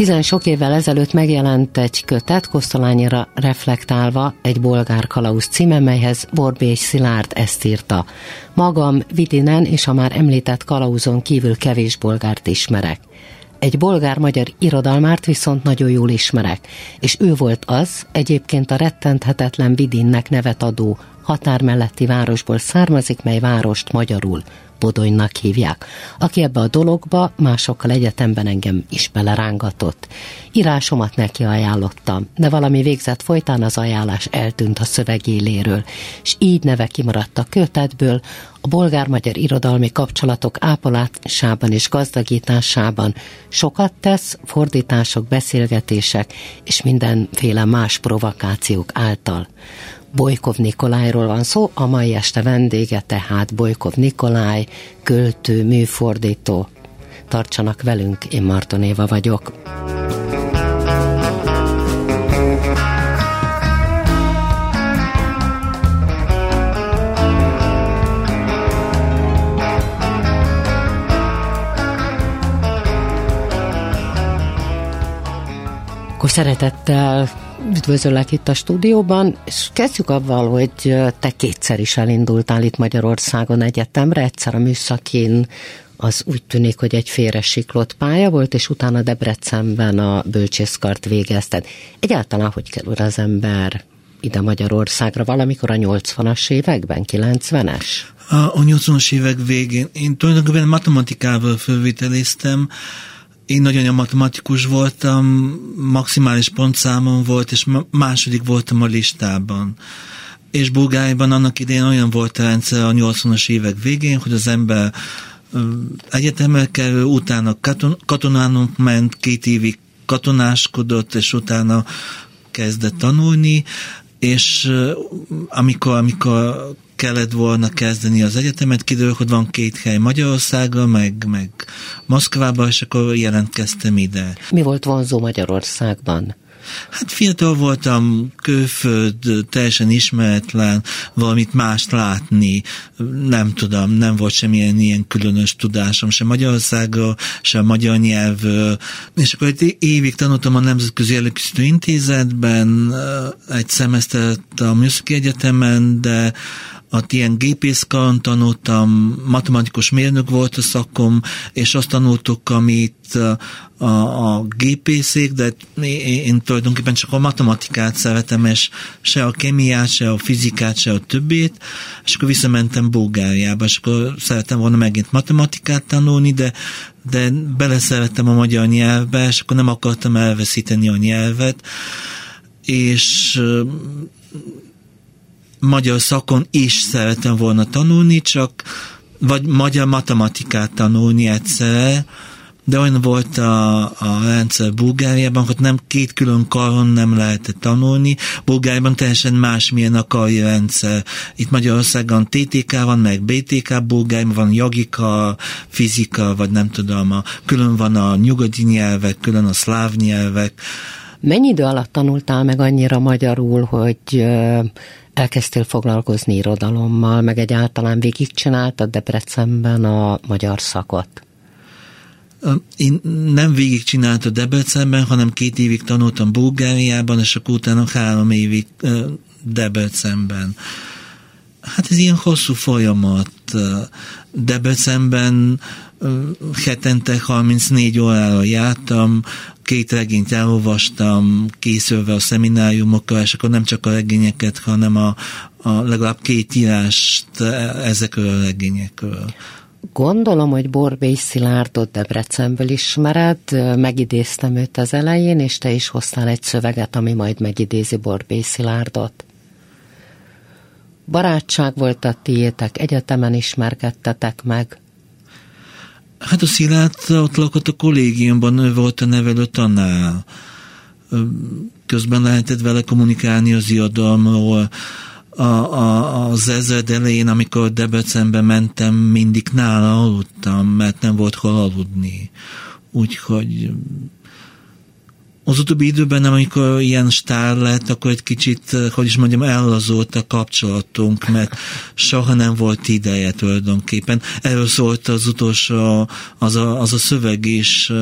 Tizen sok évvel ezelőtt megjelent egy kötet, Kosztolányira reflektálva, egy bolgár kalauz címe, melyhez Borbély Szilárd ezt írta. Magam Vidinen és a már említett kalauzon kívül kevés bolgárt ismerek. Egy bolgár-magyar irodalmárt viszont nagyon jól ismerek, és ő volt az, egyébként a rettenthetetlen Vidinnek nevet adó határ melletti városból származik, mely várost magyarul Bodonynak hívják, aki ebbe a dologba másokkal egyetemben engem is belerángatott. Írásomat neki ajánlottam, de valami végzett folytán az ajánlás eltűnt a szövegéléről, és így neve kimaradt a kötetből, a bolgár-magyar irodalmi kapcsolatok ápolásában és gazdagításában sokat tesz, fordítások, beszélgetések és mindenféle más provokációk által. Bolykov Nikolájról van szó, a mai este vendége tehát Bolykov Nikolaj, költő, műfordító. Tartsanak velünk, én Marton Éva vagyok. Akkor szeretettel Üdvözöllek itt a stúdióban, és kezdjük avval, hogy te kétszer is elindultál itt Magyarországon egyetemre, egyszer a műszakin az úgy tűnik, hogy egy félresiklott pálya volt, és utána Debrecenben a bölcsészkart végezted. Egyáltalán hogy kerül az ember ide Magyarországra valamikor a 80-as években, 90-es? A, a 80-as évek végén én tulajdonképpen matematikával fölvételiztem, én nagyon matematikus voltam, maximális pontszámom volt, és második voltam a listában. És Bulgáriában annak idején olyan volt a rendszer a 80-as évek végén, hogy az ember egyetemre kerül, utána katon, katonának ment, két évig katonáskodott, és utána kezdett tanulni, és amikor, amikor kellett volna kezdeni az egyetemet, kiderül, hogy van két hely Magyarországon, meg, meg Moszkvában, és akkor jelentkeztem ide. Mi volt vonzó Magyarországban? Hát fiatal voltam, külföld, teljesen ismeretlen, valamit mást látni, nem tudom, nem volt semmilyen ilyen különös tudásom, se Magyarországról, se a magyar nyelv. És akkor egy évig tanultam a Nemzetközi Előkészítő Intézetben, egy szemesztert a Műszaki Egyetemen, de ott ilyen gépészkaron tanultam, matematikus mérnök volt a szakom, és azt tanultuk, amit a, a gépészék, de én, tulajdonképpen csak a matematikát szeretem, és se a kémiát, se a fizikát, se a többét, és akkor visszamentem Bulgáriába, és akkor szerettem volna megint matematikát tanulni, de de beleszerettem a magyar nyelvbe, és akkor nem akartam elveszíteni a nyelvet, és magyar szakon is szeretem volna tanulni, csak vagy magyar matematikát tanulni egyszer, de olyan volt a, a rendszer Bulgáriában, hogy nem két külön karon nem lehetett tanulni. Bulgáriában teljesen másmilyen a kari rendszer. Itt Magyarországon TTK van, meg BTK, Bulgáriában van jogika, fizika, vagy nem tudom, a, külön van a nyugati nyelvek, külön a szláv nyelvek. Mennyi idő alatt tanultál meg annyira magyarul, hogy elkezdtél foglalkozni irodalommal, meg egyáltalán végigcsináltad Debrecenben a magyar szakot? Én nem végigcsináltam Debrecenben, hanem két évig tanultam Bulgáriában, és akkor utána három évig Debrecenben. Hát ez ilyen hosszú folyamat. Debrecenben hetente 34 órára jártam, két regényt elolvastam, készülve a szemináriumokra, és akkor nem csak a regényeket, hanem a, a legalább két írást ezekről a regényekről. Gondolom, hogy Borbély Szilárdot Debrecenből ismered, megidéztem őt az elején, és te is hoztál egy szöveget, ami majd megidézi Borbély Szilárdot. Barátság volt a tiétek, egyetemen ismerkedtetek meg. Hát a Szilárd ott lakott a kollégiumban, ő volt a nevelő tanár. Közben lehetett vele kommunikálni az irodalomról. A, a, az ezred elején, amikor Debrecenbe mentem, mindig nála aludtam, mert nem volt hol aludni. Úgyhogy az utóbbi időben, amikor ilyen stár lett, akkor egy kicsit, hogy is mondjam, ellazult a kapcsolatunk, mert soha nem volt ideje tulajdonképpen. Erről szólt az utolsó, az a, az a szöveg is.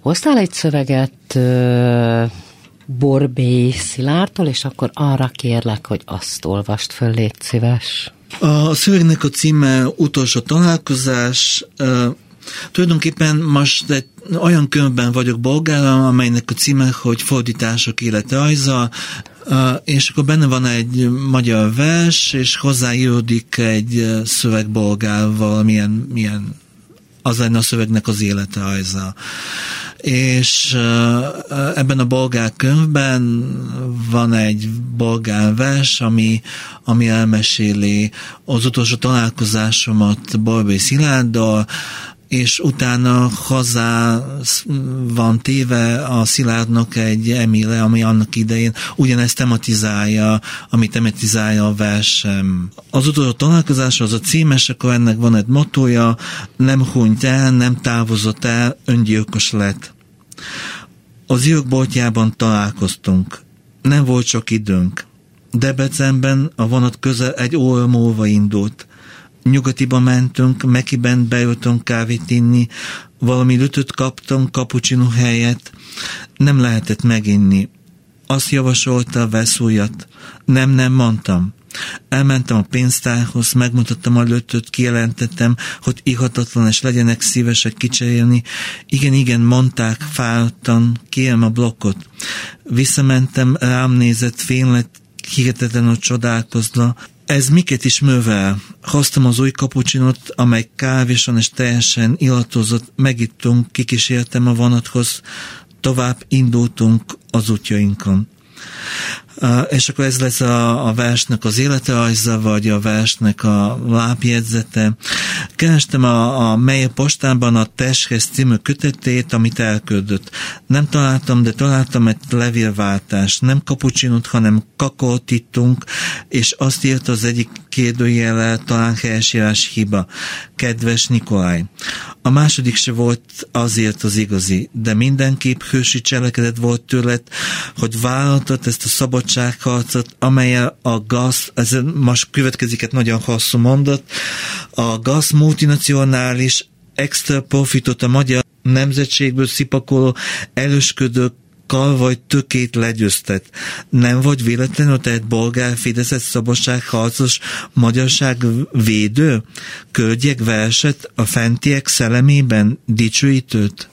Hoztál egy szöveget uh, Borbély Szilártól, és akkor arra kérlek, hogy azt olvast föl, légy szíves. A szövegnek a címe Utolsó találkozás. Tulajdonképpen most egy olyan könyvben vagyok bolgára, amelynek a címe, hogy Fordítások életrajza, és akkor benne van egy magyar vers, és hozzáíródik egy szöveg bolgár valamilyen milyen az lenne a szövegnek az életrajza. És ebben a bolgár könyvben van egy bolgár vers, ami, ami elmeséli az utolsó találkozásomat Borbély Szilárddal, és utána hozzá van téve a Szilárdnak egy emile, ami annak idején ugyanezt tematizálja, ami tematizálja a versem. Az utolsó találkozás az a címes, akkor ennek van egy motója, nem hunyt el, nem távozott el, öngyilkos lett. Az írokboltjában találkoztunk. Nem volt sok időnk. Debrecenben a vonat közel egy óra múlva indult nyugatiba mentünk, Mekiben bejöttünk kávét inni, valami lütöt kaptam kapucsino helyet, nem lehetett meginni. Azt javasolta a veszújat. Nem, nem mondtam. Elmentem a pénztárhoz, megmutattam a lötöt, kijelentettem, hogy ihatatlan, és legyenek szívesek kicserélni. Igen, igen, mondták fáradtan, kérem a blokkot. Visszamentem, rám nézett, fénylett, hihetetlenül csodálkozna, ez miket is művel? Hoztam az új kapucsinot, amely kávésan és teljesen illatozott, megittunk, kikísértem a vonathoz, tovább indultunk az útjainkon és akkor ez lesz a, a versnek az életrajza, vagy a versnek a lábjegyzete. Kerestem a, a mail postában a Testhez című kötetét, amit elküldött. Nem találtam, de találtam egy levélváltást. Nem kapucsinot, hanem kakaót ittunk, és azt írt az egyik kérdőjele, talán helyesírás hiba. Kedves Nikolaj. A második se volt azért az igazi, de mindenképp hősi cselekedet volt tőled, hogy vállaltad ezt a szabadságharcot, amelyel a GAZ, ez most következik egy nagyon hosszú mondat, a GAZ multinacionális extra profitot a magyar nemzetségből szipakoló elősködők kal vagy tökét legyőztet. Nem vagy véletlenül tehát bolgár Fideszes szabadságharcos magyarság védő? Köldjek verset a fentiek szellemében dicsőítőt?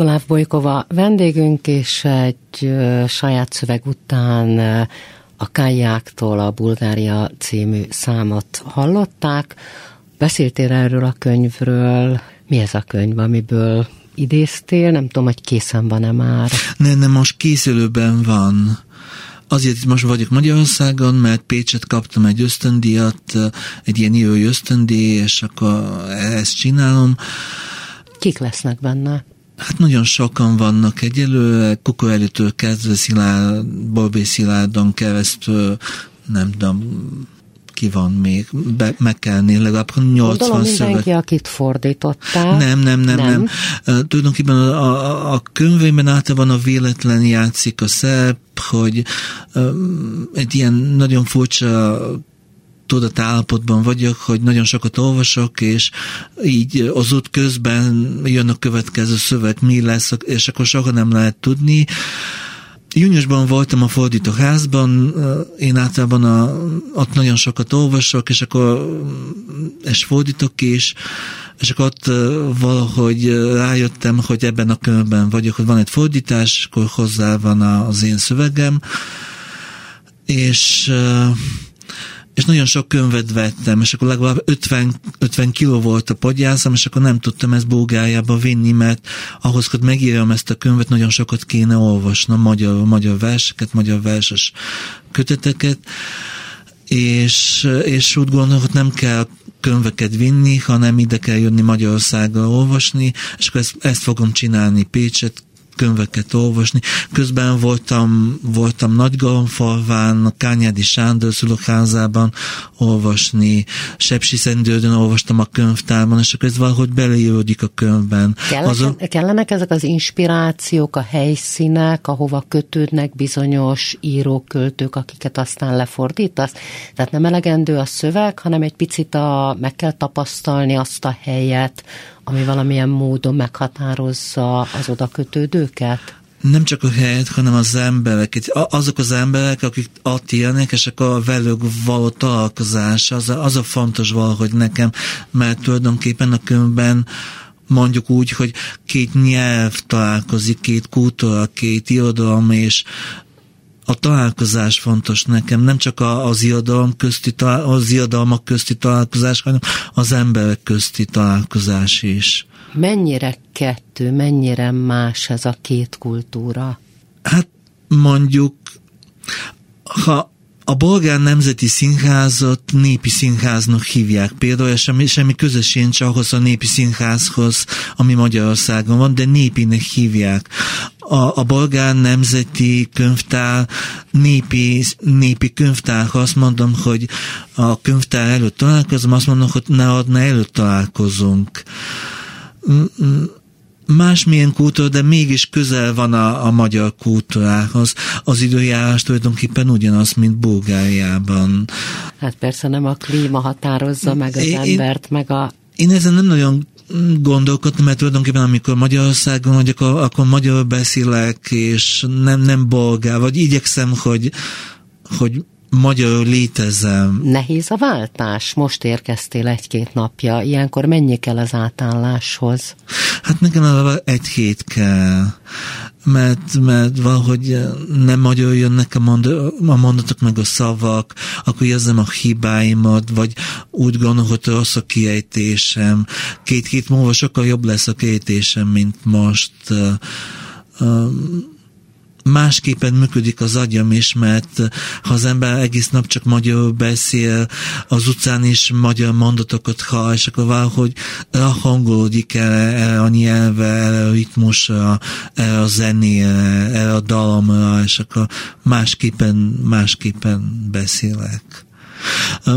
Nikoláv Bolykova vendégünk, és egy saját szöveg után a Kályáktól a Bulgária című számot hallották. Beszéltél erről a könyvről, mi ez a könyv, amiből idéztél? Nem tudom, hogy készen van-e már. Nem, nem, most készülőben van. Azért most vagyok Magyarországon, mert Pécset kaptam egy ösztöndíjat, egy ilyen írói ösztöndíj, és akkor ezt csinálom. Kik lesznek benne? Hát nagyon sokan vannak egyelőre, Kukorelitől kezdve Szilárd, Borbé Szilárdon keresztül, nem tudom, ki van még, be, meg kell nézni, legalább 80 Gondolom mindenki, akit fordítottál. Nem, nem, nem, nem. nem. Tulajdonképpen a, a, a könyvében általában a véletlen játszik a szerep, hogy um, egy ilyen nagyon furcsa tudatállapotban vagyok, hogy nagyon sokat olvasok, és így az út közben jön a következő szöveg, mi lesz, és akkor soha nem lehet tudni. Júniusban voltam a fordítóházban, én általában a, ott nagyon sokat olvasok, és akkor és fordítok is, és akkor ott valahogy rájöttem, hogy ebben a könyvben vagyok, hogy van egy fordítás, akkor hozzá van az én szövegem, és és nagyon sok könyvet vettem, és akkor legalább 50, 50 kiló volt a podgyászam, és akkor nem tudtam ezt Bulgáriába vinni, mert ahhoz, hogy megírjam ezt a könyvet, nagyon sokat kéne olvasnom, magyar, magyar verseket, magyar verses köteteket, és, és úgy gondolom, hogy nem kell könyveket vinni, hanem ide kell jönni Magyarországra olvasni, és akkor ezt, ezt fogom csinálni Pécset, könyveket olvasni. Közben voltam, voltam Nagygalomfalván, Kányádi Sándor szülőházában olvasni, Sepsi Szentgyörgyön olvastam a könyvtárban, és akkor ez valahogy beleíródik a könyvben. Kellenek, Azon... kellenek ezek az inspirációk, a helyszínek, ahova kötődnek bizonyos írók, költők, akiket aztán lefordítasz? Tehát nem elegendő a szöveg, hanem egy picit a, meg kell tapasztalni azt a helyet, ami valamilyen módon meghatározza az oda kötődőket? nem csak a helyet, hanem az emberek. Azok az emberek, akik ott élnek, és akkor a velük való találkozás, az a, az a fontos valahogy nekem, mert tulajdonképpen a könyvben mondjuk úgy, hogy két nyelv találkozik, két kultúra, két irodalom, és a találkozás fontos nekem, nem csak az irodalom közti, az irodalmak közti találkozás, hanem az emberek közti találkozás is. Mennyire kettő, mennyire más ez a két kultúra? Hát mondjuk, ha a bolgár nemzeti színházat népi színháznak hívják. Például, semmi, semmi közös sincs ahhoz a népi színházhoz, ami Magyarországon van, de népinek hívják. A, a bolgár nemzeti könyvtár népi, népi könyvtár, ha azt mondom, hogy a könyvtár előtt találkozom, azt mondom, hogy ne adna előtt találkozunk másmilyen kultúra, de mégis közel van a, a magyar kultúrához. Az időjárás tulajdonképpen ugyanaz, mint Bulgáriában. Hát persze nem a klíma határozza meg az én, embert, meg a... Én ezen nem nagyon gondolkodtam, mert tulajdonképpen amikor Magyarországon vagyok, akkor magyar beszélek, és nem, nem bolgár, vagy igyekszem, hogy, hogy magyar létezem. Nehéz a váltás? Most érkeztél egy-két napja. Ilyenkor mennyi kell az átálláshoz? Hát nekem egy hét kell, mert, mert valahogy nem magyar jönnek a, mond, a mondatok meg a szavak, akkor érzem a hibáimat, vagy úgy gondolom, hogy rossz a kiejtésem. Két hét múlva sokkal jobb lesz a kiejtésem, mint most. Um, másképpen működik az agyam is, mert ha az ember egész nap csak magyarul beszél, az utcán is magyar mondatokat hall, és akkor valahogy hangolódik el, el a nyelve, el a ritmusra, el a zenére, el a dalomra, és akkor másképpen, másképpen beszélek.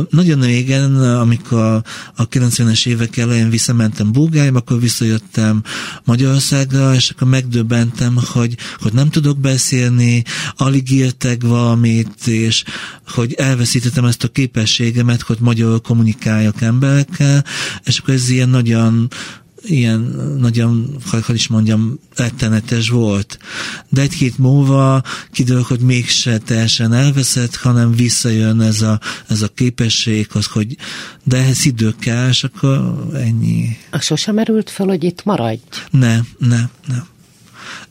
Nagyon régen, amikor a 90-es évek elején visszamentem Bulgáriába, akkor visszajöttem Magyarországra, és akkor megdöbbentem, hogy, hogy nem tudok beszélni, alig írtek valamit, és hogy elveszítettem ezt a képességemet, hogy magyarul kommunikáljak emberekkel, és akkor ez ilyen nagyon ilyen nagyon, hogy is mondjam, rettenetes volt. De egy két múlva kiderül, hogy mégse teljesen elveszett, hanem visszajön ez a, ez a képesség, az, hogy de ehhez idő kell, és akkor ennyi. A sosem merült fel, hogy itt maradj? Nem, nem, nem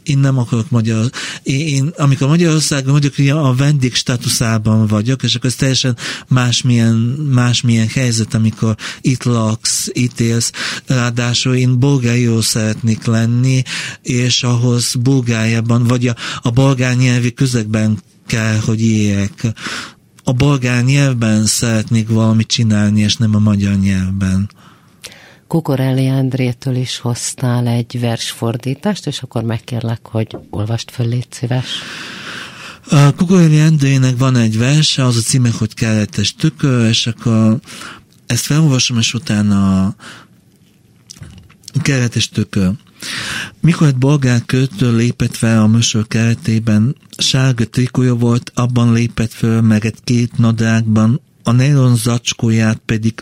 én nem akarok magyar, én, én amikor Magyarországon vagyok, a vendég státuszában vagyok, és akkor ez teljesen másmilyen, másmilyen helyzet, amikor itt laksz, itt élsz, ráadásul én Bulgárió szeretnék lenni, és ahhoz Bulgáriában, vagy a, a bolgár nyelvi közegben kell, hogy éljek. A bolgár nyelvben szeretnék valamit csinálni, és nem a magyar nyelvben. Kukorelli Andrétől is hoztál egy versfordítást, és akkor megkérlek, hogy olvast föl, légy szíves. A Kukorelli Andrének van egy verse, az a címe, hogy kelletes tükör, és akkor ezt felolvasom, és utána kelletes tükör. Mikor egy bolgár költő lépett fel a műsor keretében, sárga trikója volt, abban lépett föl, meg egy két nadrágban, a nélon zacskóját pedig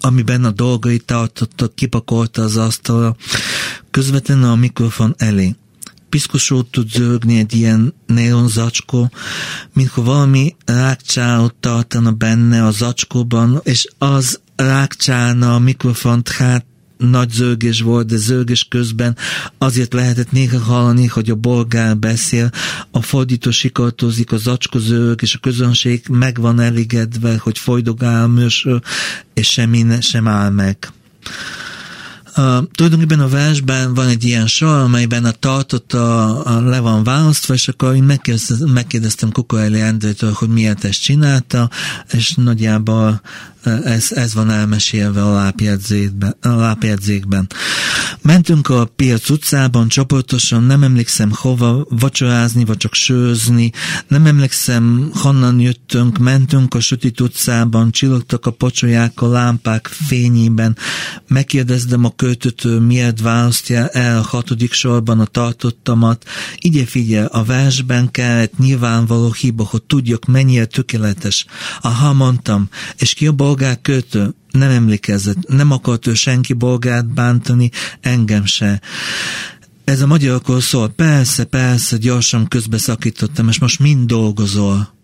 amiben a dolgait tartotta, kipakolta az asztalra, közvetlenül a mikrofon elé. Piszkosult tud zörgni egy ilyen néon zacskó, mintha valami rákcsálót tartana benne a zacskóban, és az rákcsálna a mikrofont hát nagy zörgés volt, de zörgés közben azért lehetett néha hallani, hogy a bolgár beszél, a fordító sikartozik, a zacskó zörg, és a közönség meg van elégedve, hogy folydogál és semmi sem áll meg. Uh, tulajdonképpen a versben van egy ilyen sor, amelyben a tartott a, a le van választva, és akkor én megkérdeztem, megkérdeztem Kukoreli Endrétől, hogy miért ezt csinálta, és nagyjából ez, ez van elmesélve a lábjegyzékben. A lábjegyzékben. Mentünk a piac utcában csoportosan, nem emlékszem hova vacsorázni, vagy csak sőzni, nem emlékszem honnan jöttünk, mentünk a sötét utcában, csillogtak a pocsolyák a lámpák fényében. Megkérdezdem a költőtől, miért választja el hatodik sorban a tartottamat. Igye figyel, a versben kellett nyilvánvaló hiba, hogy tudjak mennyire tökéletes. Aha, mondtam, és ki a bolgár költő? Nem emlékezett, nem akart ő senki bolgát bántani, engem se. Ez a magyarokról szól, persze, persze, gyorsan közbeszakítottam, és most mind dolgozol.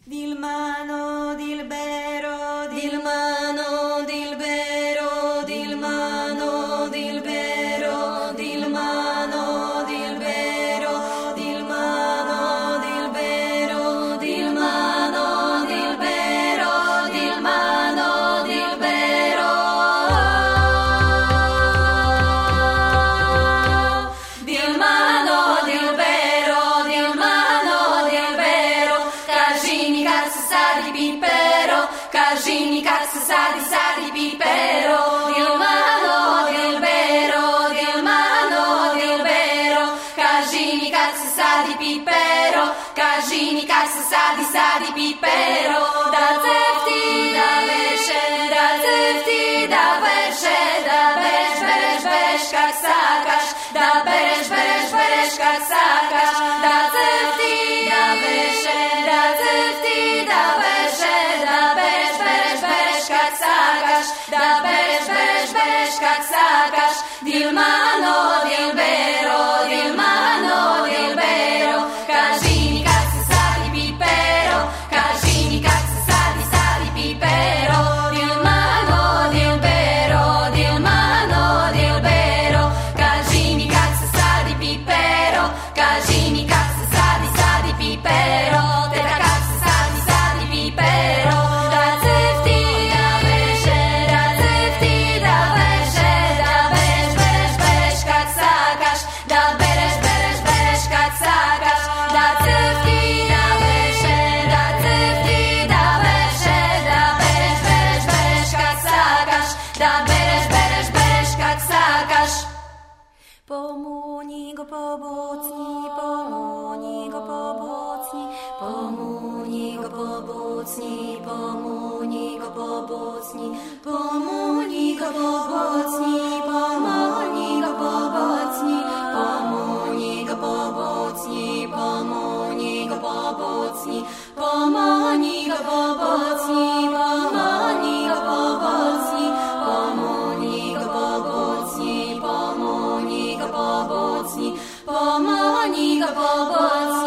Monika Bobotska.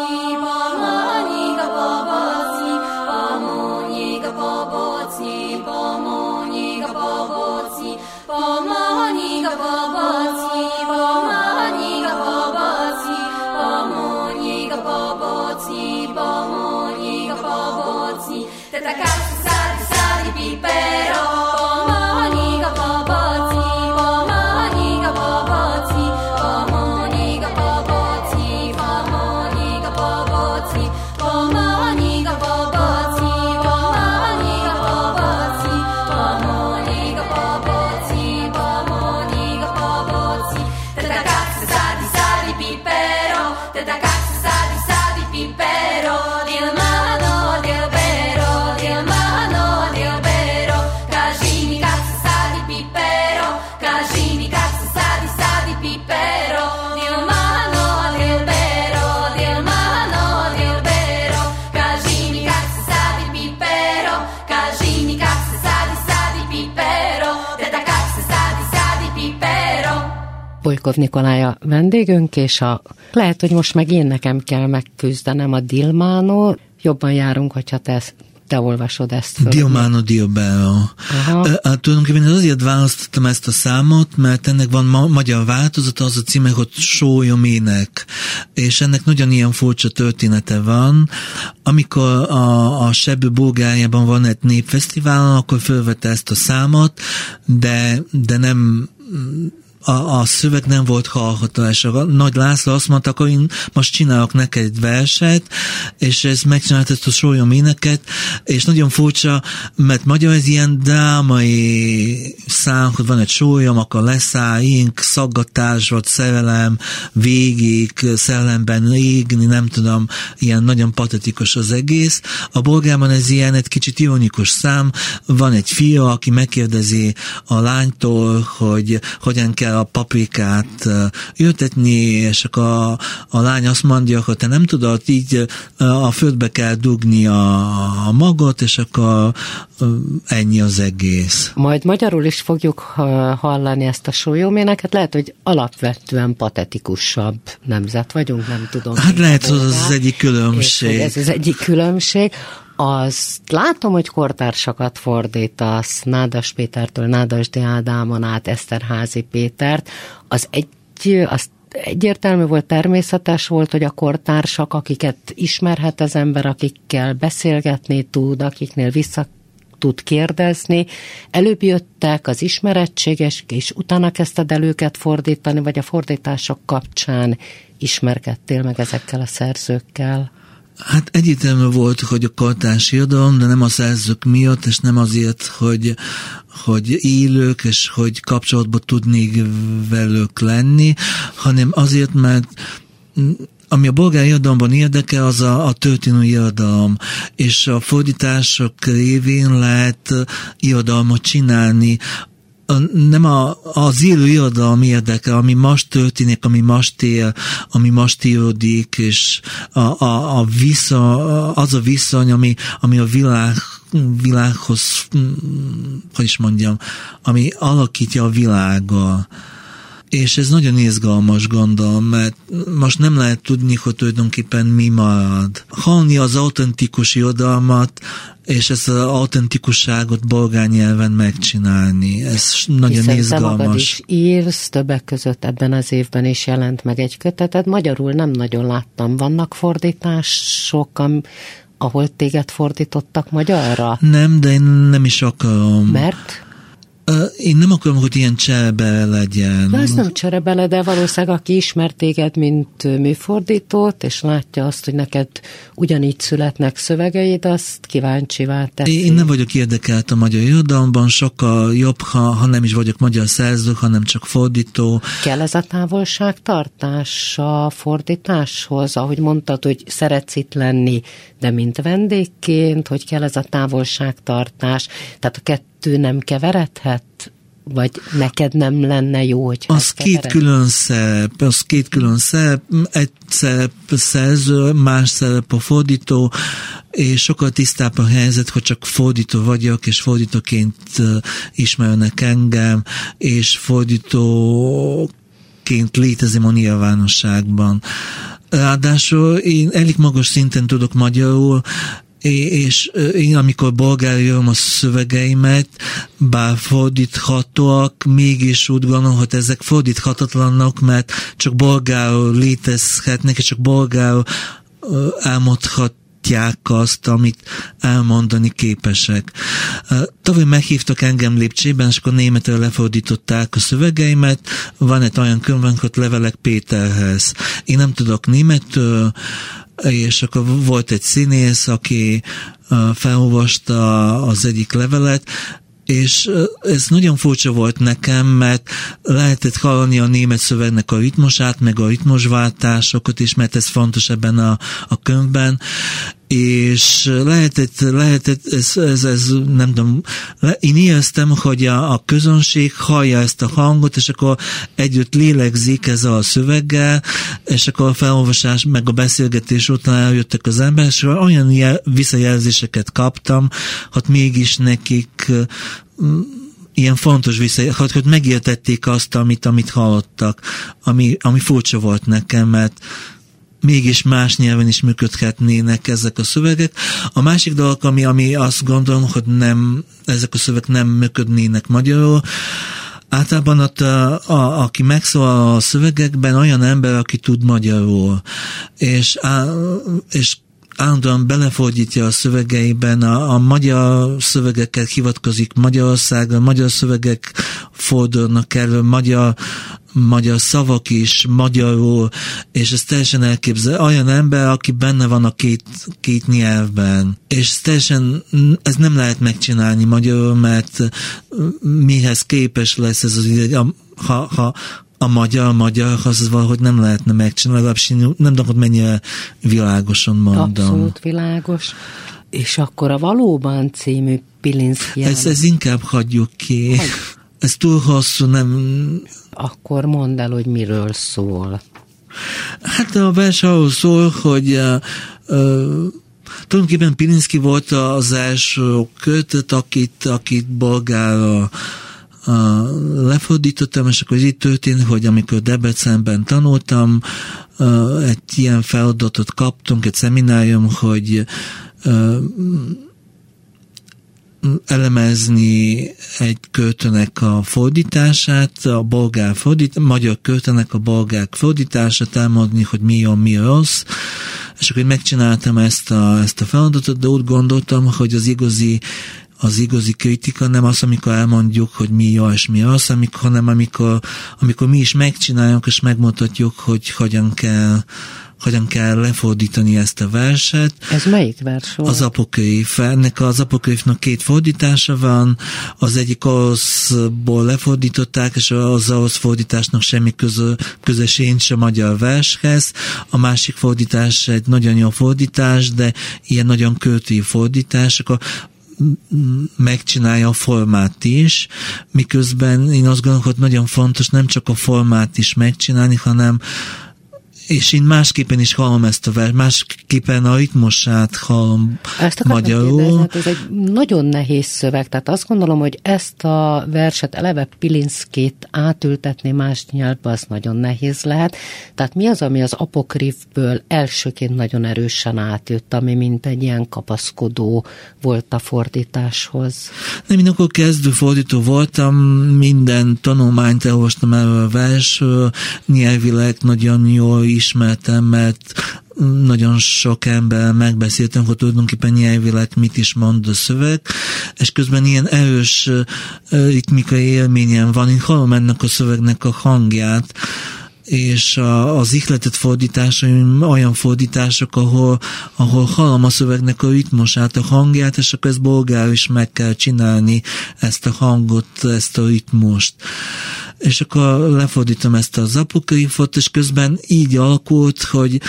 Bolykov Nikolája vendégünk, és a, lehet, hogy most meg én nekem kell megküzdenem a Dilmánó, jobban járunk, hogyha te te olvasod ezt föl. Diomano Diobello. Hát, tulajdonképpen azért választottam ezt a számot, mert ennek van ma- magyar változata, az a címe, hogy Sólyomének. És ennek nagyon ilyen furcsa története van. Amikor a, a Sebő Bulgáriában van egy népfesztivál, akkor fölvette ezt a számot, de, de nem a, a szöveg nem volt hallható, és a Nagy László azt mondta, hogy én most csinálok neked egy verset, és ezt a sólyom éneket, és nagyon furcsa, mert magyar ez ilyen drámai szám, hogy van egy sólyom, akkor leszáll, ink, szaggatás, vagy szerelem, végig, szellemben égni, nem tudom, ilyen nagyon patetikus az egész. A bolgában ez ilyen egy kicsit ironikus szám, van egy fia, aki megkérdezi a lánytól, hogy hogyan kell a paprikát ültetni, és akkor a, a lány azt mondja, hogy te nem tudod, így a földbe kell dugni a, a magot, és akkor ennyi az egész. Majd magyarul is fogjuk hallani ezt a sólyóméneket, lehet, hogy alapvetően patetikusabb nemzet vagyunk, nem tudom. Hát lehet, hogy az az egyik különbség. Ez az egyik különbség. Azt látom, hogy kortársakat fordítasz Nádas Pétertől Nádasdi Ádámon át Eszterházi Pétert. Az egy, azt egyértelmű volt, természetes volt, hogy a kortársak, akiket ismerhet az ember, akikkel beszélgetni tud, akiknél vissza tud kérdezni. Előbb jöttek az ismerettséges, és utána kezdted el őket fordítani, vagy a fordítások kapcsán ismerkedtél meg ezekkel a szerzőkkel? Hát egyértelmű volt, hogy a kartás irodalom, de nem a szerzők miatt, és nem azért, hogy, hogy élők, és hogy kapcsolatban tudnék velük lenni, hanem azért, mert ami a bolgár irodalomban érdeke, az a, a történő irodalom, és a fordítások révén lehet irodalmat csinálni, nem a, az élő irodalom érdeke, ami most történik, ami most él, ami most íródik, és a, a, a vissza, az a viszony, ami, ami a világ világhoz, hogy is mondjam, ami alakítja a világgal. És ez nagyon izgalmas gondolom, mert most nem lehet tudni, hogy tulajdonképpen mi marad. Hallni az autentikus irodalmat, és ezt az autentikusságot bolgár nyelven megcsinálni. Ez nagyon Hiszen izgalmas. Te magad is írsz, többek között ebben az évben is jelent meg egy köteted. Magyarul nem nagyon láttam. Vannak fordítások, ahol téged fordítottak magyarra? Nem, de én nem is akarom. Mert? Én nem akarom, hogy ilyen cserebe legyen. De ez nem cserebele, de valószínűleg aki ismer téged, mint műfordítót, és látja azt, hogy neked ugyanígy születnek szövegeid, azt kíváncsivá teszi. Én nem vagyok érdekelt a magyar irodalomban, sokkal jobb, ha, ha nem is vagyok magyar szerző, hanem csak fordító. Kell ez a távolságtartás a fordításhoz? Ahogy mondtad, hogy szeretsz itt lenni, de mint vendégként, hogy kell ez a távolságtartás? Tehát a kettő nem keveredhet? Vagy neked nem lenne jó, hogy Az két külön szerep, az két külön szerep, egy szerep szerző, más szerep a fordító, és sokkal tisztább a helyzet, hogy csak fordító vagyok, és fordítóként ismernek engem, és fordítóként létezem a nyilvánosságban. Ráadásul én elég magas szinten tudok magyarul, és én amikor bolgálom a szövegeimet, bár fordíthatóak, mégis úgy gondolom, hogy ezek fordíthatatlanok, mert csak bolgálul létezhetnek, és csak bolgálul elmondhat azt, amit elmondani képesek. Tavaly meghívtak engem Lépcsében, és akkor németről lefordították a szövegeimet. Van egy olyan könyvünk, hogy levelek Péterhez. Én nem tudok németről, és akkor volt egy színész, aki felolvasta az egyik levelet, és ez nagyon furcsa volt nekem, mert lehetett hallani a német szövegnek a ritmusát, meg a ritmusváltásokat is, mert ez fontos ebben a, a könyvben, és lehetett, lehetett ez, ez, ez nem tudom, én éreztem, hogy a, a közönség hallja ezt a hangot, és akkor együtt lélegzik ez a szöveggel, és akkor a felolvasás, meg a beszélgetés után eljöttek az emberek, és olyan jel, visszajelzéseket kaptam, hogy mégis nekik ilyen fontos vissza, hogy, hogy megértették azt, amit, amit hallottak, ami, ami furcsa volt nekem, mert mégis más nyelven is működhetnének ezek a szövegek. A másik dolog, ami, ami azt gondolom, hogy nem, ezek a szövegek nem működnének magyarul, Általában ott, a, a, aki megszól a szövegekben, olyan ember, aki tud magyarul, és, á, és állandóan belefordítja a szövegeiben, a, a magyar szövegeket hivatkozik Magyarországra, magyar szövegek fordulnak elő, magyar, magyar szavak is magyarul, és ez teljesen elképzel. Olyan ember, aki benne van a két, két nyelvben, és teljesen ez nem lehet megcsinálni magyarul, mert mihez képes lesz ez az ha, ha, a magyar, magyar, az valahogy nem lehetne megcsinálni, legalábbis nem tudom, hogy mennyire világosan mondom. Abszolút világos. És akkor a Valóban című Pilinszki ez, ez inkább hagyjuk ki. Hagy. Ez túl hosszú, nem... Akkor mondd el, hogy miről szól. Hát a vers arról szól, hogy uh, tulajdonképpen Pilinszki volt az első kötet, akit, akit bolgára lefordítottam, és akkor így történt, hogy amikor Debrecenben tanultam, egy ilyen feladatot kaptunk, egy szeminárium, hogy elemezni egy költőnek a fordítását, a bolgár fordít, magyar költőnek a bolgár fordítását, elmondani, hogy mi jó, mi rossz, és akkor megcsináltam ezt a, ezt a feladatot, de úgy gondoltam, hogy az igazi az igazi kritika nem az, amikor elmondjuk, hogy mi jó és mi az, amikor, hanem amikor, amikor mi is megcsináljuk és megmutatjuk, hogy hogyan kell hogyan kell lefordítani ezt a verset. Ez melyik vers volt? Az apokrif. Ennek az apokrifnak két fordítása van, az egyik oroszból lefordították, és az orosz fordításnak semmi közö, köze sincs a magyar vershez. A másik fordítás egy nagyon jó fordítás, de ilyen nagyon költői fordítás. Akkor megcsinálja a formát is, miközben én azt gondolom, hogy nagyon fontos nem csak a formát is megcsinálni, hanem és én másképpen is hallom ezt a vers, másképpen a ritmusát hallom ezt magyarul. Hát ez egy nagyon nehéz szöveg, tehát azt gondolom, hogy ezt a verset eleve Pilinszkét átültetni más nyelvbe, az nagyon nehéz lehet. Tehát mi az, ami az apokrifből elsőként nagyon erősen átjött, ami mint egy ilyen kapaszkodó volt a fordításhoz? Nem, én akkor kezdő fordító voltam, minden tanulmányt elolvastam erről a versről, nyelvileg nagyon jól ismertem, mert nagyon sok ember megbeszéltem, hogy tulajdonképpen nyelvileg mit is mond a szöveg, és közben ilyen erős ritmikai élményem van, én hallom ennek a szövegnek a hangját, és a, az ihletet fordításaim olyan fordítások, ahol, ahol hallom a szövegnek a ritmusát, a hangját, és akkor ezt bolgár is meg kell csinálni, ezt a hangot, ezt a ritmust. És akkor lefordítom ezt az apokrifot, és közben így alakult, hogy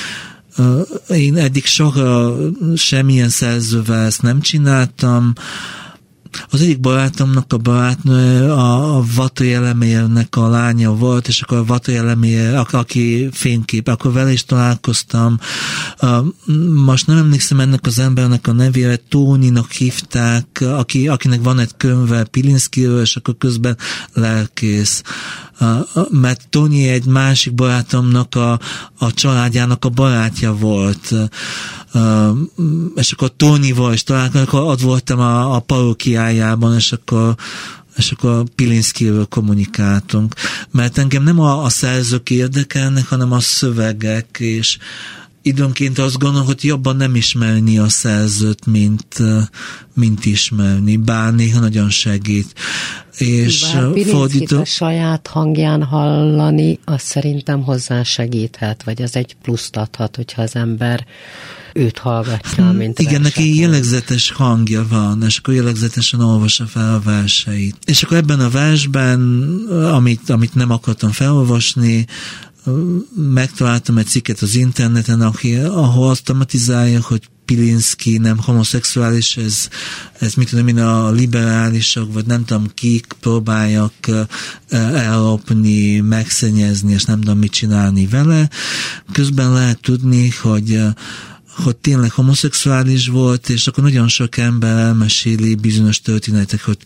én eddig soha semmilyen szerzővel ezt nem csináltam, az egyik barátomnak a barátnő a, a Vata Jelemérnek a lánya volt, és akkor a Vata Jelemér, aki fénykép, akkor vele is találkoztam. Most nem emlékszem ennek az embernek a nevére, Tóninak hívták, aki, akinek van egy könyve Pilinszkiről, és akkor közben lelkész mert Tony egy másik barátomnak a, a családjának a barátja volt, és akkor Tonyval is találkoztam, akkor ott voltam a, a parókiájában, és akkor és akkor Pilinszkiről kommunikáltunk. Mert engem nem a, a szerzők érdekelnek, hanem a szövegek, és időnként azt gondolom, hogy jobban nem ismerni a szerzőt, mint, mint ismerni, bár néha nagyon segít. És fordító... a saját hangján hallani, az szerintem hozzá segíthet, vagy az egy pluszt adhat, hogyha az ember őt hallgatja, hmm, mint Igen, neki jellegzetes hangja van, és akkor jellegzetesen olvassa fel a verseit. És akkor ebben a versben, amit, amit nem akartam felolvasni, megtaláltam egy cikket az interneten, aki, ahol azt tematizálja, hogy Pilinszki nem homoszexuális, ez, ez mit tudom én, a liberálisok, vagy nem tudom kik próbáljak ellopni, megszennyezni, és nem tudom mit csinálni vele. Közben lehet tudni, hogy hogy tényleg homoszexuális volt, és akkor nagyon sok ember elmeséli bizonyos történetek, hogy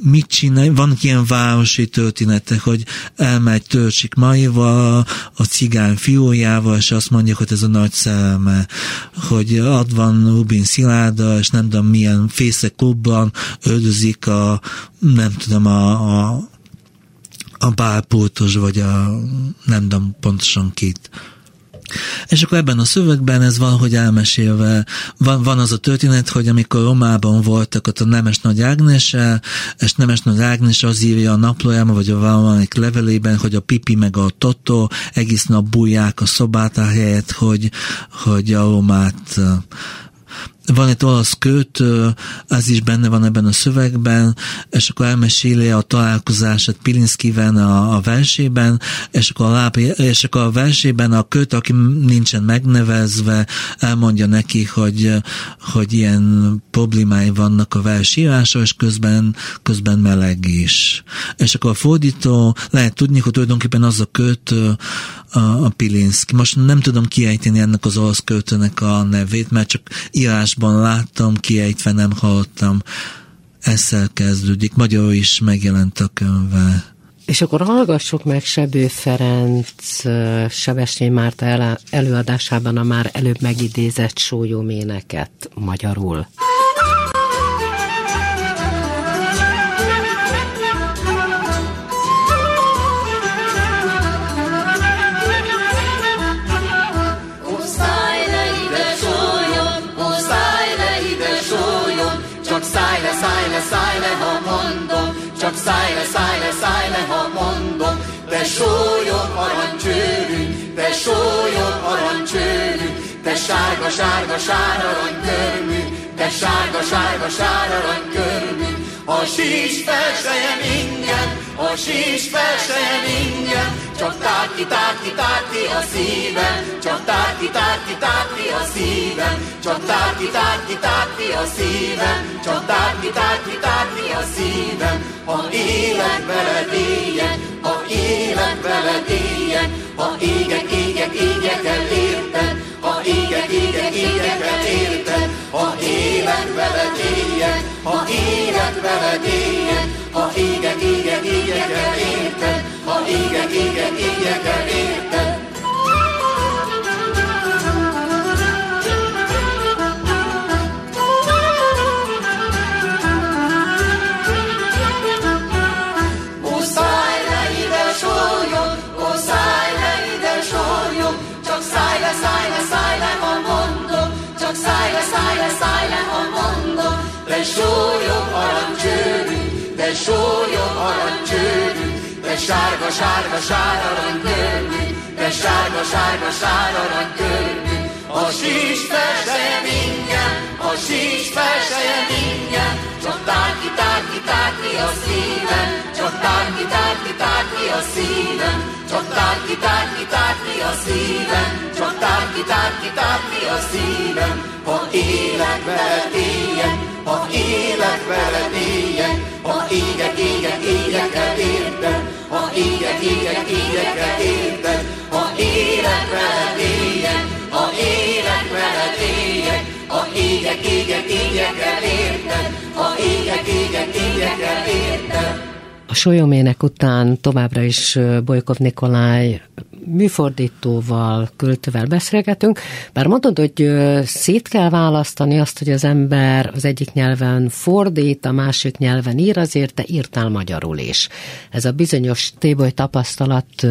mit csinál, van ilyen városi történetek, hogy elmegy Törcsik Maival, a cigány fiújával, és azt mondja, hogy ez a nagy szerelme, hogy ad van Rubin Szilárda, és nem tudom milyen fészek klubban öldözik a, nem tudom, a, a a bálpultos, vagy a nem tudom pontosan kit. És akkor ebben a szövegben ez valahogy elmesélve, van, van az a történet, hogy amikor Romában voltak ott a Nemes Nagy Ágnes, és Nemes Nagy Ágnes az írja a naplójában, vagy a valamelyik levelében, hogy a Pipi meg a Totó egész nap bújják a szobát a helyet, hogy, hogy a Romát van egy olasz köt, az is benne van ebben a szövegben, és akkor elmeséli a találkozását Pilinszkivel a, a versében, és akkor, a láb, és akkor a versében a köt, aki nincsen megnevezve, elmondja neki, hogy, hogy ilyen problémái vannak a versírása, és közben, közben meleg is. És akkor a fordító, lehet tudni, hogy tulajdonképpen az a köt, a, a Pilinszki. Most nem tudom kiejteni ennek az olasz költőnek a nevét, mert csak írásban láttam, kiejtve nem hallottam. Ezzel kezdődik. Magyarul is megjelent a könyve. És akkor hallgassuk meg Sebő Ferenc Sebesnény Márta előadásában a már előbb megidézett sólyóméneket magyarul. Csak szállj le, szállj le, szállj le, ha mondom, te sólyom aranycsőrű, te sólyom aranycsőrű, te sárga, sárga, sárga aranykörmű, te sárga, sárga, sárga aranykörmű, a sís felsejem ingen, a sís felsejem ingen, csak tárki, tárki, tárki a szívem, csak tárki, tárki, tárki a szívem, csak tárki, tárki, tárki a szívem, csak tárki, tárki, tárki a szívem, ha élek veled éjjel, ha élek veled éjjel, ha égek, égek, égek el érted, ha égek, égek, égek el érted, ha élek veled éjjel, ha élek veled éjjel, ha éget, éget, éget el érted, ha éget, éget, éget el érted. Csak szállj le, szállj le, szállj le, ha mondom, de súlyog aranycsőrű, de sólyom aranycsőrű, de sárga, sárga, sárga arany körmű, de sárga, sárga, sárga arany körmű. A sís felseje ingyen, a sís felseje ingyen, csak tárki, tárki, tárki a szívem, csak tárki, tárki, tárki a szívem, csak tárki, tárki, tárki a szívem, csak tárki, tárki, tárki a szívem, ha élek égek, égek el érted, ha élek veled éjjel, ha élek veled éjjel, ha égek, égek el érted, ha égek, égek el érted. A solyomének után továbbra is Bolykov Nikolaj műfordítóval, költővel beszélgetünk, bár mondod, hogy szét kell választani azt, hogy az ember az egyik nyelven fordít, a másik nyelven ír, azért te írtál magyarul is. Ez a bizonyos téboly tapasztalat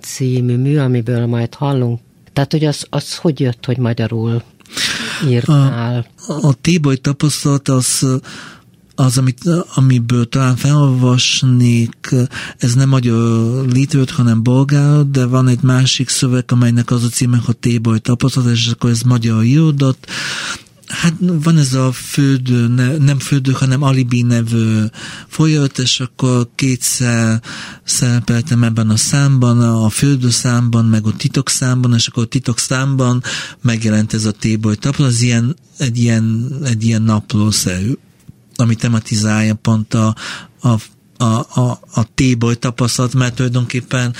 című mű, amiből majd hallunk. Tehát, hogy az, az hogy jött, hogy magyarul írtál? A, a téboly tapasztalat az az, amit, amiből talán felolvasnék, ez nem magyar litőt, hanem bolgár, de van egy másik szöveg, amelynek az a címe, hogy Téboly tapasztalat, és akkor ez magyar irodott. Hát van ez a földő, ne, nem földő, hanem alibi nevű folyamat, és akkor kétszer szerepeltem ebben a számban, a földő számban, meg a titok számban, és akkor a titok számban megjelent ez a téboly tapasztalat, az ilyen, egy ilyen, egy ilyen naplószerű ami tematizálja pont a, a a, a, a tapasztalat, mert tulajdonképpen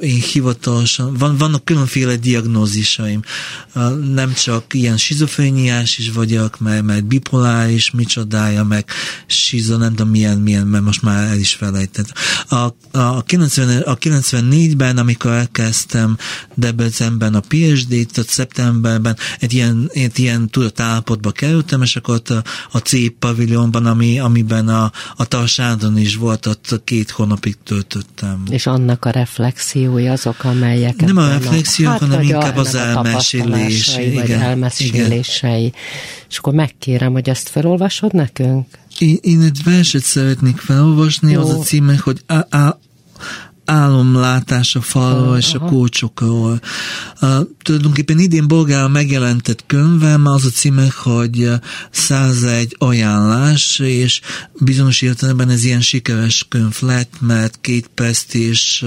én hivatalosan, van, vannak különféle diagnózisaim. Nem csak ilyen schizofréniás is vagyok, mert, mert bipoláris, micsodája, meg schizo, nem tudom milyen, milyen, mert most már el is felejtett. A, a, 90, a 94-ben, amikor elkezdtem Debrecenben a PhD-t, szeptemberben egy ilyen, egy ilyen tudatállapotba kerültem, és akkor ott a, a C pavilonban, ami, amiben a, a Tarsádon is volt, ott két hónapig töltöttem. És annak a reflex reflexiói azok, amelyek... Nem a reflexió, hát, hanem inkább az elmesélés. Vagy elmesélései. Igen. És akkor megkérem, hogy ezt felolvasod nekünk? Én, én egy verset szeretnék felolvasni, Jó. az a címe, hogy a, a, álomlátás a falról és a kócsokról. Uh, tulajdonképpen idén Bolgár megjelentett könyvem, az a címe, hogy 101 ajánlás, és bizonyos értelemben ez ilyen sikeres könyv lett, mert két pest és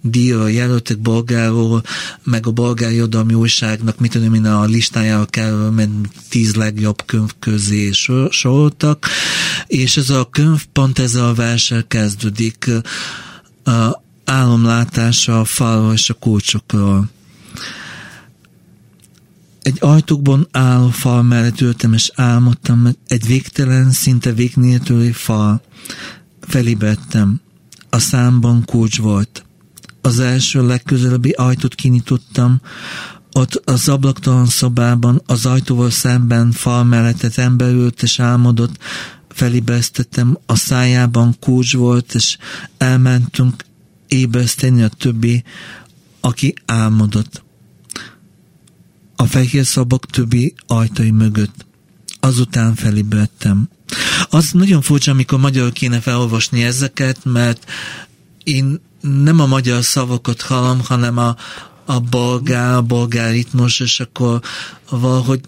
díjra jelöltek Bolgáról, meg a bolgári irodalmi újságnak, mit tudom én, a listájára kell, mert tíz legjobb könyv közé soroltak, és ez a könyv pont ezzel a versel kezdődik. Uh, álomlátása a falról és a kulcsokról. Egy ajtókban álló fal mellett ültem, és álmodtam, egy végtelen, szinte vég nélküli fal. Felibettem. A számban kulcs volt. Az első legközelebbi ajtót kinyitottam, ott az ablaktalan szobában, az ajtóval szemben fal mellett ember ült és álmodott, felibeztettem, a szájában kulcs volt, és elmentünk ébreszteni a többi, aki álmodott. A fehér szabak többi ajtai mögött. Azután felébredtem. Az nagyon furcsa, amikor magyar kéne felolvasni ezeket, mert én nem a magyar szavakat hallom, hanem a, a bolgár, a bolgár ritmus, és akkor valahogy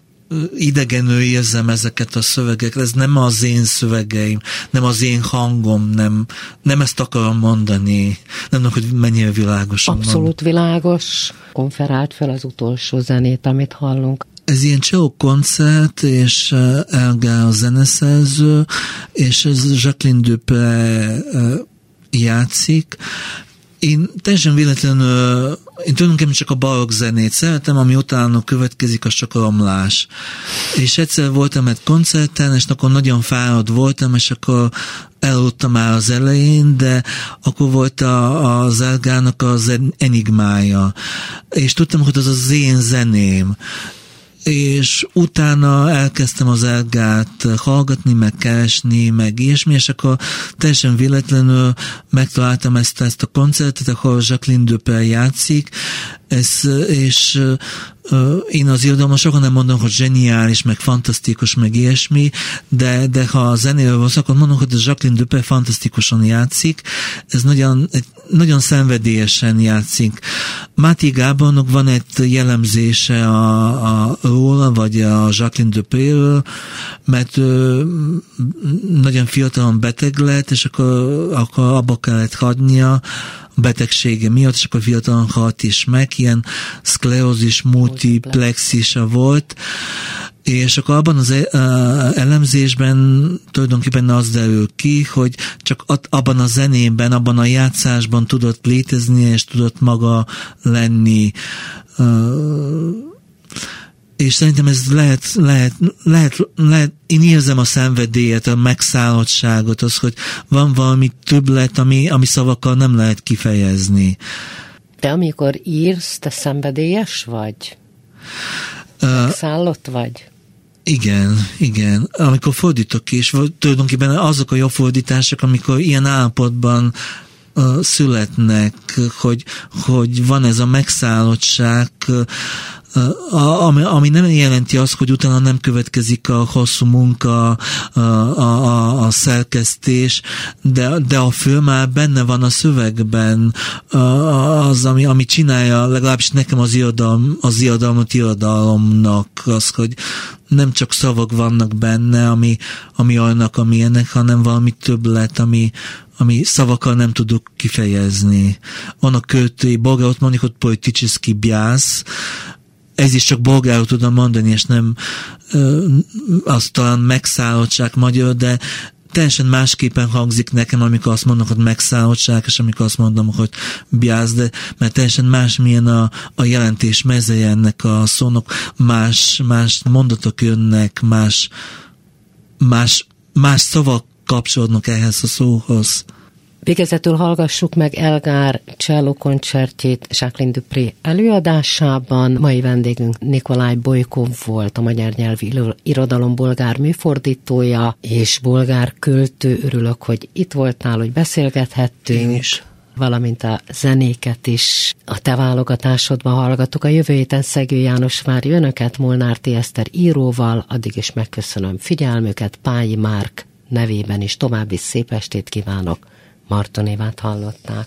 idegenül érzem ezeket a szövegeket, ez nem az én szövegeim, nem az én hangom, nem, nem ezt akarom mondani. Nem tudom, hogy mennyire világos. Abszolút van. világos. Konferált fel az utolsó zenét, amit hallunk. Ez ilyen Cseo koncert, és eh, Elga a zeneszerző, és ez Jacqueline Dupré eh, játszik, én teljesen véletlenül, én tulajdonképpen csak a barokk zenét szeretem, ami utána következik, az csak a romlás. És egyszer voltam egy koncerten, és akkor nagyon fáradt voltam, és akkor eludtam már az elején, de akkor volt a, az Elgának az enigmája. És tudtam, hogy az az én zeném és utána elkezdtem az Elgát hallgatni, meg keresni, meg ilyesmi, és akkor teljesen véletlenül megtaláltam ezt, ezt a koncertet, ahol Jacqueline Duper játszik, Ez, és én az irodalomban sokan nem mondom, hogy zseniális, meg fantasztikus, meg ilyesmi, de, de ha a zenéről van akkor mondom, hogy a Jacqueline Dupe fantasztikusan játszik, ez nagyon, nagyon szenvedélyesen játszik. Máté Gábornak van egy jellemzése a, a róla, vagy a Jacqueline Dupéről, mert ő nagyon fiatalon beteg lett, és akkor, akkor abba kellett hagynia, betegsége miatt, és akkor fiatalon halt is meg, ilyen szklerózis multiplexisa volt, és akkor abban az elemzésben tulajdonképpen az derül ki, hogy csak abban a zenében, abban a játszásban tudott létezni, és tudott maga lenni és szerintem ez lehet, lehet, lehet, lehet, én érzem a szenvedélyet, a megszállottságot, az, hogy van valami többlet, ami, ami szavakkal nem lehet kifejezni. De amikor írsz, te szenvedélyes vagy? Megszállott vagy? Igen, igen. Amikor fordítok is, tulajdonképpen azok a jó fordítások, amikor ilyen állapotban születnek, hogy, hogy van ez a megszállottság, ami, ami nem jelenti azt, hogy utána nem következik a hosszú munka, a, a, a szerkesztés, de, de a fő már benne van a szövegben, az, ami, ami csinálja, legalábbis nekem az irodalom, az irodalmat irodalomnak, az, hogy nem csak szavak vannak benne, ami, ami annak, amilyenek, hanem valami többlet, ami, ami szavakkal nem tudok kifejezni. Van a költői, Boga ott mondjuk, hogy poeticseszki biász, ez is csak bolgárul tudom mondani, és nem ö, azt talán megszállottság magyar, de teljesen másképpen hangzik nekem, amikor azt mondom, hogy megszállottság, és amikor azt mondom, hogy biász, de mert teljesen más milyen a, a jelentés mezeje ennek a szónak, más, más mondatok jönnek, más, más, más szavak kapcsolódnak ehhez a szóhoz. Végezetül hallgassuk meg Elgár cello koncertjét Jacqueline Dupré előadásában. Mai vendégünk Nikolaj Bolykov volt, a magyar nyelvi irodalom bolgár műfordítója és bolgár költő. Örülök, hogy itt voltál, hogy beszélgethettünk. Én is valamint a zenéket is a te válogatásodban hallgatok. A jövő héten Szegő János várja önöket Molnár Eszter íróval, addig is megköszönöm figyelmüket, Pályi Márk nevében is további szép estét kívánok. Martonévát hallották.